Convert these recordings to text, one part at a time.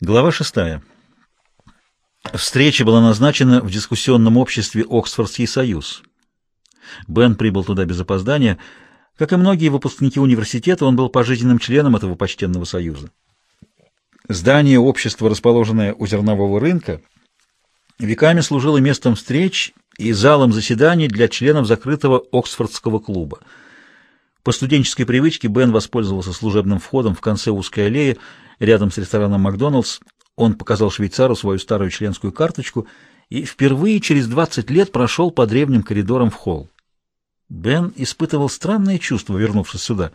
Глава шестая. Встреча была назначена в дискуссионном обществе «Оксфордский союз». Бен прибыл туда без опоздания. Как и многие выпускники университета, он был пожизненным членом этого почтенного союза. Здание общества, расположенное у зернового рынка, веками служило местом встреч и залом заседаний для членов закрытого Оксфордского клуба. По студенческой привычке Бен воспользовался служебным входом в конце узкой аллеи, рядом с рестораном «Макдоналдс». Он показал швейцару свою старую членскую карточку и впервые через 20 лет прошел по древним коридорам в холл. Бен испытывал странное чувство, вернувшись сюда.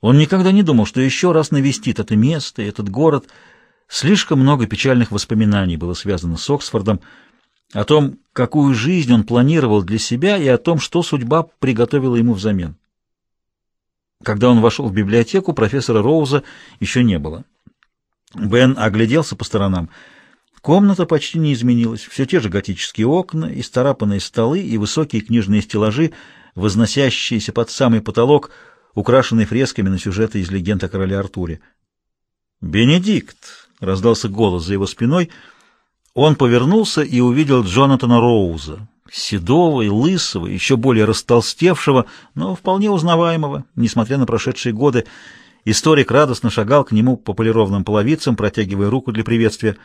Он никогда не думал, что еще раз навестит это место, этот город. Слишком много печальных воспоминаний было связано с Оксфордом, о том, какую жизнь он планировал для себя и о том, что судьба приготовила ему взамен. Когда он вошел в библиотеку, профессора Роуза еще не было. Бен огляделся по сторонам. Комната почти не изменилась. Все те же готические окна, исцарапанные столы и высокие книжные стеллажи, возносящиеся под самый потолок, украшенные фресками на сюжеты из легенд о короле Артуре. «Бенедикт!» — раздался голос за его спиной. Он повернулся и увидел Джонатана Роуза, седого и лысого, еще более растолстевшего, но вполне узнаваемого, несмотря на прошедшие годы. Историк радостно шагал к нему по полированным половицам, протягивая руку для приветствия.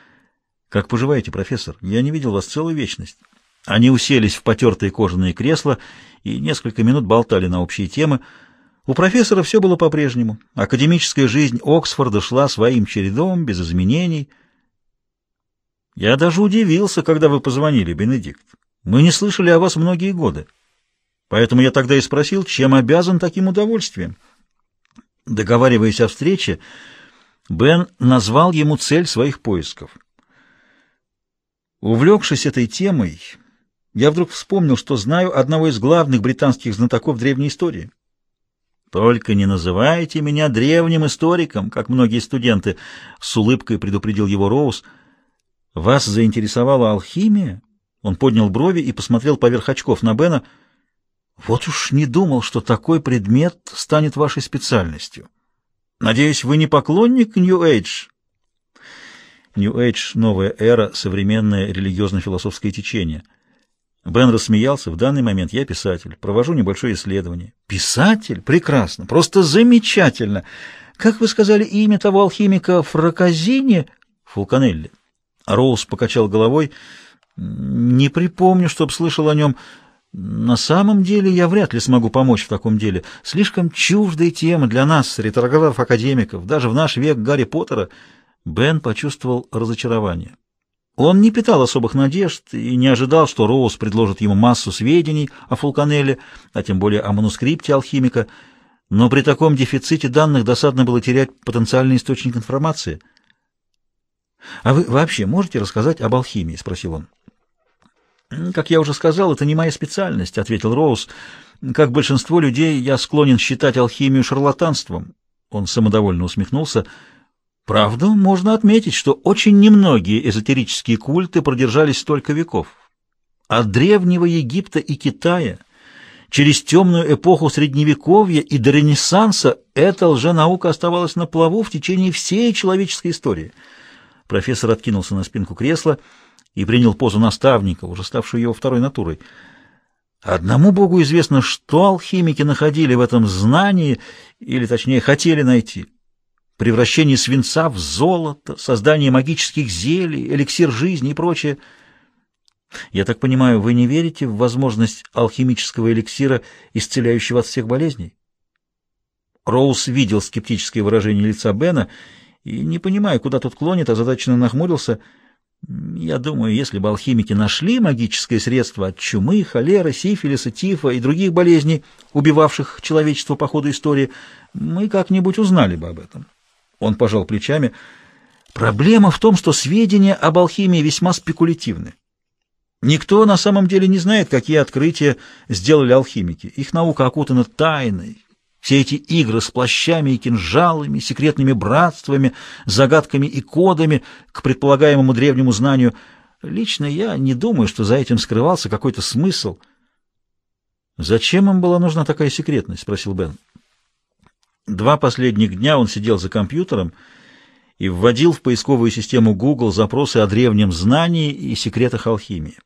«Как поживаете, профессор? Я не видел вас целую вечность». Они уселись в потертые кожаные кресла и несколько минут болтали на общие темы. У профессора все было по-прежнему. Академическая жизнь Оксфорда шла своим чередом, без изменений. «Я даже удивился, когда вы позвонили, Бенедикт. Мы не слышали о вас многие годы. Поэтому я тогда и спросил, чем обязан таким удовольствием. Договариваясь о встрече, Бен назвал ему цель своих поисков. Увлекшись этой темой, я вдруг вспомнил, что знаю одного из главных британских знатоков древней истории. «Только не называйте меня древним историком, как многие студенты», — с улыбкой предупредил его Роуз. «Вас заинтересовала алхимия?» Он поднял брови и посмотрел поверх очков на Бена. «Вот уж не думал, что такой предмет станет вашей специальностью. Надеюсь, вы не поклонник Нью-Эйдж?» Нью-Эйдж — новая эра, современное религиозно-философское течение. Бен рассмеялся. «В данный момент я писатель. Провожу небольшое исследование». «Писатель? Прекрасно! Просто замечательно! Как вы сказали имя того алхимика Фраказини?» «Фулканелли». Роуз покачал головой — не припомню, чтоб слышал о нем. На самом деле я вряд ли смогу помочь в таком деле. Слишком чуждая тема для нас, ретроградов-академиков. Даже в наш век Гарри Поттера Бен почувствовал разочарование. Он не питал особых надежд и не ожидал, что Роуз предложит ему массу сведений о Фулканелле, а тем более о манускрипте алхимика, но при таком дефиците данных досадно было терять потенциальный источник информации. «А вы вообще можете рассказать об алхимии?» — спросил он. «Как я уже сказал, это не моя специальность», — ответил Роуз. «Как большинство людей, я склонен считать алхимию шарлатанством». Он самодовольно усмехнулся. «Правда, можно отметить, что очень немногие эзотерические культы продержались столько веков. От древнего Египта и Китая через темную эпоху Средневековья и до Ренессанса эта лженаука оставалась на плаву в течение всей человеческой истории». Профессор откинулся на спинку кресла и принял позу наставника, уже ставшую его второй натурой. Одному Богу известно, что алхимики находили в этом знании, или точнее хотели найти. Превращение свинца в золото, создание магических зелий, эликсир жизни и прочее. Я так понимаю, вы не верите в возможность алхимического эликсира, исцеляющего от всех болезней? Роуз видел скептическое выражение лица Бена и, не понимая, куда тут клонит, озадаченно нахмурился — я думаю, если бы алхимики нашли магическое средство от чумы, холеры, сифилиса, тифа и других болезней, убивавших человечество по ходу истории, мы как-нибудь узнали бы об этом. Он пожал плечами. Проблема в том, что сведения об алхимии весьма спекулятивны. Никто на самом деле не знает, какие открытия сделали алхимики. Их наука окутана тайной, все эти игры с плащами и кинжалами, секретными братствами, загадками и кодами к предполагаемому древнему знанию. Лично я не думаю, что за этим скрывался какой-то смысл. «Зачем им была нужна такая секретность?» — спросил Бен. Два последних дня он сидел за компьютером и вводил в поисковую систему Google запросы о древнем знании и секретах алхимии.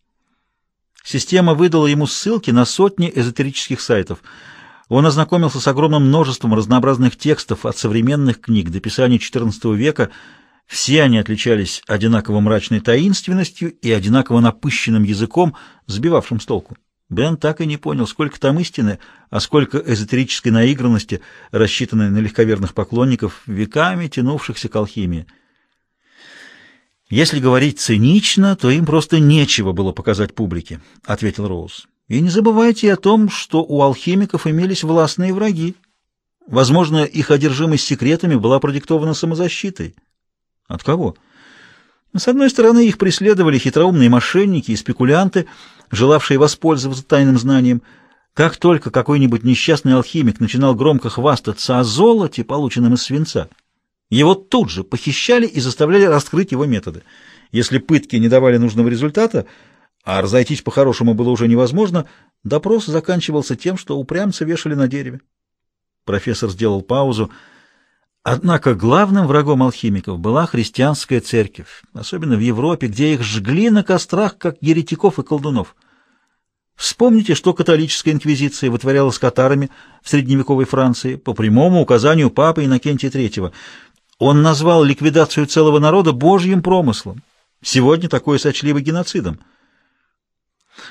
Система выдала ему ссылки на сотни эзотерических сайтов. Он ознакомился с огромным множеством разнообразных текстов от современных книг до писаний XIV века. Все они отличались одинаково мрачной таинственностью и одинаково напыщенным языком, сбивавшим с толку. Бен так и не понял, сколько там истины, а сколько эзотерической наигранности, рассчитанной на легковерных поклонников, веками тянувшихся к алхимии. «Если говорить цинично, то им просто нечего было показать публике», — ответил Роуз. «И не забывайте о том, что у алхимиков имелись властные враги. Возможно, их одержимость секретами была продиктована самозащитой». «От кого?» С одной стороны, их преследовали хитроумные мошенники и спекулянты, желавшие воспользоваться тайным знанием. Как только какой-нибудь несчастный алхимик начинал громко хвастаться о золоте, полученном из свинца, его тут же похищали и заставляли раскрыть его методы. Если пытки не давали нужного результата, а разойтись по-хорошему было уже невозможно, допрос заканчивался тем, что упрямца вешали на дереве. Профессор сделал паузу. Однако главным врагом алхимиков была христианская церковь, особенно в Европе, где их жгли на кострах, как еретиков и колдунов. Вспомните, что католическая инквизиция вытворяла с катарами в средневековой Франции по прямому указанию папы Иннокентия III. Он назвал ликвидацию целого народа божьим промыслом. Сегодня такое сочли бы геноцидом.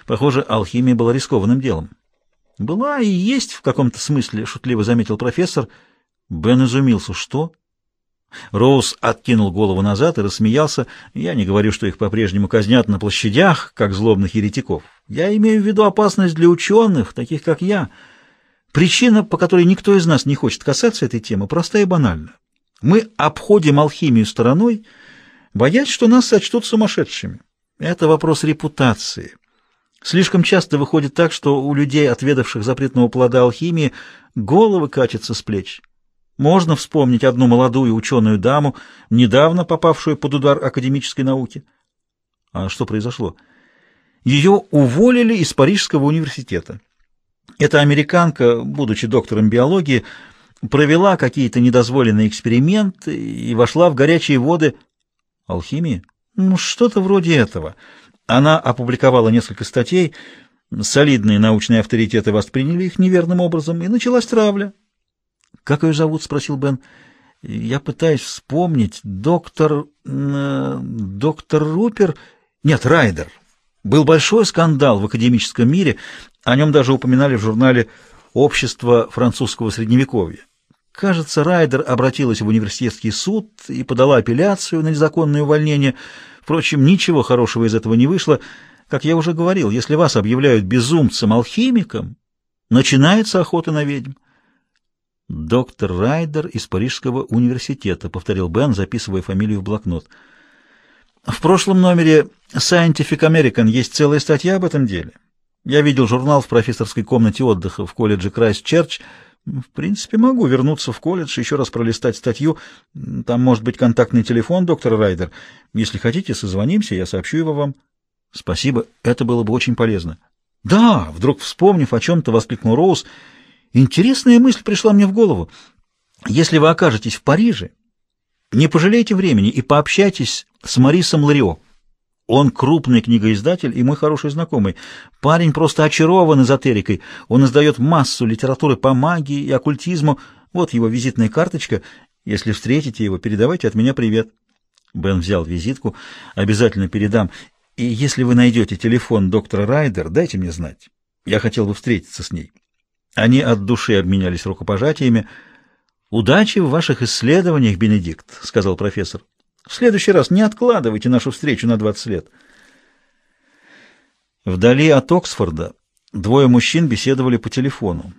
Похоже, алхимия была рискованным делом. Была и есть в каком-то смысле, шутливо заметил профессор, — Бен изумился. «Что?» Роуз откинул голову назад и рассмеялся. «Я не говорю, что их по-прежнему казнят на площадях, как злобных еретиков. Я имею в виду опасность для ученых, таких как я. Причина, по которой никто из нас не хочет касаться этой темы, проста и банальна. Мы обходим алхимию стороной, боясь, что нас сочтут сумасшедшими. Это вопрос репутации». Слишком часто выходит так, что у людей, отведавших запретного плода алхимии, головы катятся с плеч. Можно вспомнить одну молодую ученую даму, недавно попавшую под удар академической науки. А что произошло? Ее уволили из Парижского университета. Эта американка, будучи доктором биологии, провела какие-то недозволенные эксперименты и вошла в горячие воды алхимии. Ну, что-то вроде этого. Она опубликовала несколько статей, солидные научные авторитеты восприняли их неверным образом, и началась травля. «Как ее зовут?» — спросил Бен. «Я пытаюсь вспомнить. Доктор... Э, доктор Рупер... Нет, Райдер. Был большой скандал в академическом мире. О нем даже упоминали в журнале «Общество французского средневековья». Кажется, Райдер обратилась в университетский суд и подала апелляцию на незаконное увольнение. Впрочем, ничего хорошего из этого не вышло. Как я уже говорил, если вас объявляют безумцем-алхимиком, начинается охота на ведьм. «Доктор Райдер из Парижского университета», — повторил Бен, записывая фамилию в блокнот. «В прошлом номере Scientific American есть целая статья об этом деле. Я видел журнал в профессорской комнате отдыха в колледже Крайст-Черч. В принципе, могу вернуться в колледж, еще раз пролистать статью. Там может быть контактный телефон доктора Райдер. Если хотите, созвонимся, я сообщу его вам». «Спасибо, это было бы очень полезно». «Да!» — вдруг вспомнив о чем-то, воскликнул Роуз — Интересная мысль пришла мне в голову. Если вы окажетесь в Париже, не пожалейте времени и пообщайтесь с Марисом Ларио. Он крупный книгоиздатель и мой хороший знакомый. Парень просто очарован эзотерикой. Он издает массу литературы по магии и оккультизму. Вот его визитная карточка. Если встретите его, передавайте от меня привет. Бен взял визитку. Обязательно передам. И если вы найдете телефон доктора Райдер, дайте мне знать. Я хотел бы встретиться с ней. Они от души обменялись рукопожатиями. «Удачи в ваших исследованиях, Бенедикт», — сказал профессор. «В следующий раз не откладывайте нашу встречу на 20 лет». Вдали от Оксфорда двое мужчин беседовали по телефону.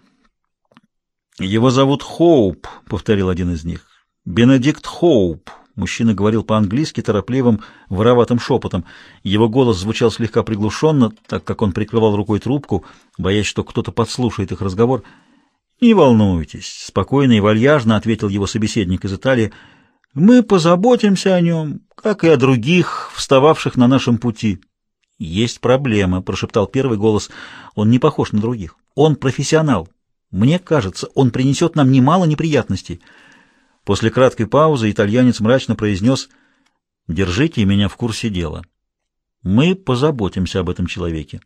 «Его зовут Хоуп», — повторил один из них. «Бенедикт Хоуп». Мужчина говорил по-английски торопливым, вороватым шепотом. Его голос звучал слегка приглушенно, так как он прикрывал рукой трубку, боясь, что кто-то подслушает их разговор. «Не волнуйтесь», — спокойно и вальяжно ответил его собеседник из Италии. «Мы позаботимся о нем, как и о других, встававших на нашем пути». «Есть проблема», — прошептал первый голос. «Он не похож на других. Он профессионал. Мне кажется, он принесет нам немало неприятностей». После краткой паузы итальянец мрачно произнес «Держите меня в курсе дела. Мы позаботимся об этом человеке».